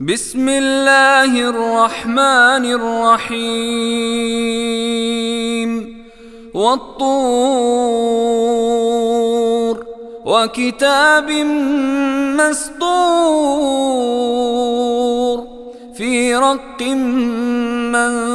بسم الله الرحمن الرحيم. والطور وكتاب مسطور في رق منشور.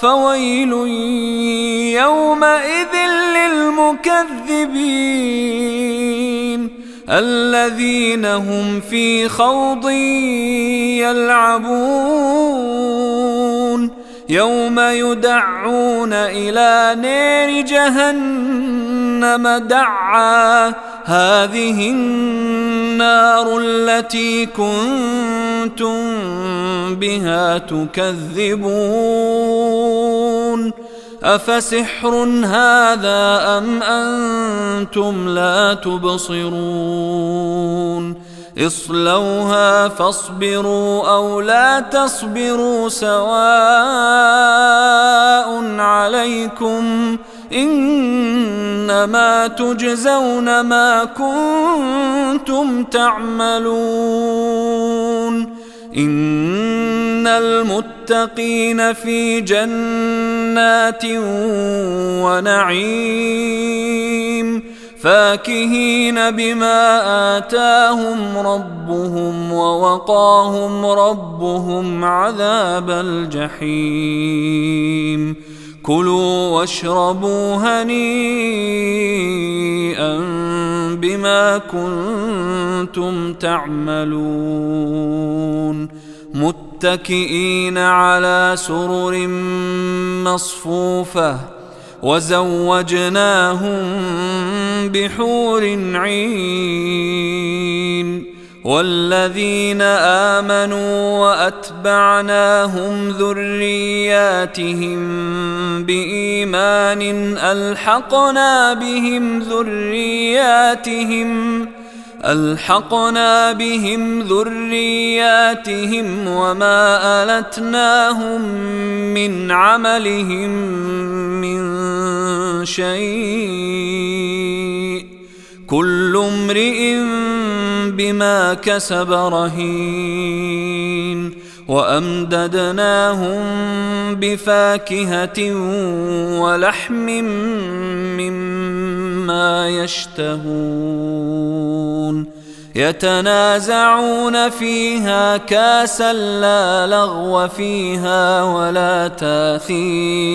فويل يومئذ للمكذبين. الذين هم في خوض يلعبون. يوم يدعون إلى نار جهنم دعا. هذه النار التي كنتم بها تكذبون أفسحر هذا أم أنتم لا تبصرون اصلوها فاصبروا أو لا تصبروا سواء عليكم إنما تجزون ما كنتم تعملون. إن المتقين في جنات ونعيم. فاكهين بما آتاهم ربهم ووقاهم ربهم عذاب الجحيم. كلوا واشربوا هنيئا بما كنتم تعملون. متكئين على سرر مصفوفة. وزوجناهم بحور عين. والذين آمنوا وأتبعناهم ذرياتهم بإيمان ألحقنا بهم ذرياتهم ألحقنا بهم ذرياتهم وما ألتناهم من عملهم من شيء كل امرئ بما كسب رهين وأمددناهم بفاكهة ولحم مما يشتهون يتنازعون فيها كاسا لا لغو فيها ولا تاثيم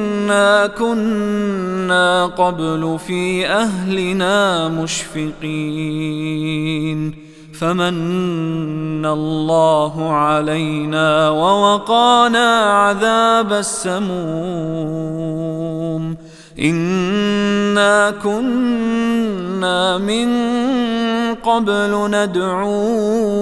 كنا قبل في أهلنا مشفقين. فمن الله علينا ووقانا عذاب السموم. إنا كنا من قبل ندعوه.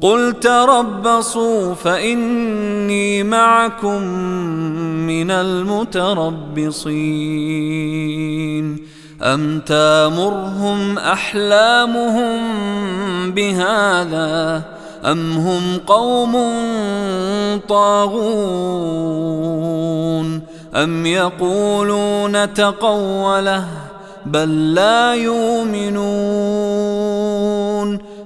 قل تربصوا فإني معكم من المتربصين أم تامرهم أحلامهم بهذا أم هم قوم طاغون أم يقولون تقوله بل لا يؤمنون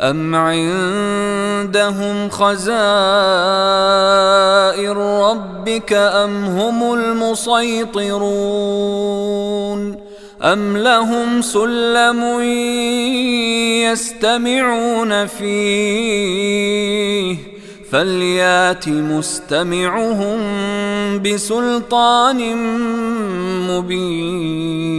أم عندهم خزائر ربك أم هم المسيطرون أم لهم سلم يستمعون فيه فليات مستمعهم بسلطان مبين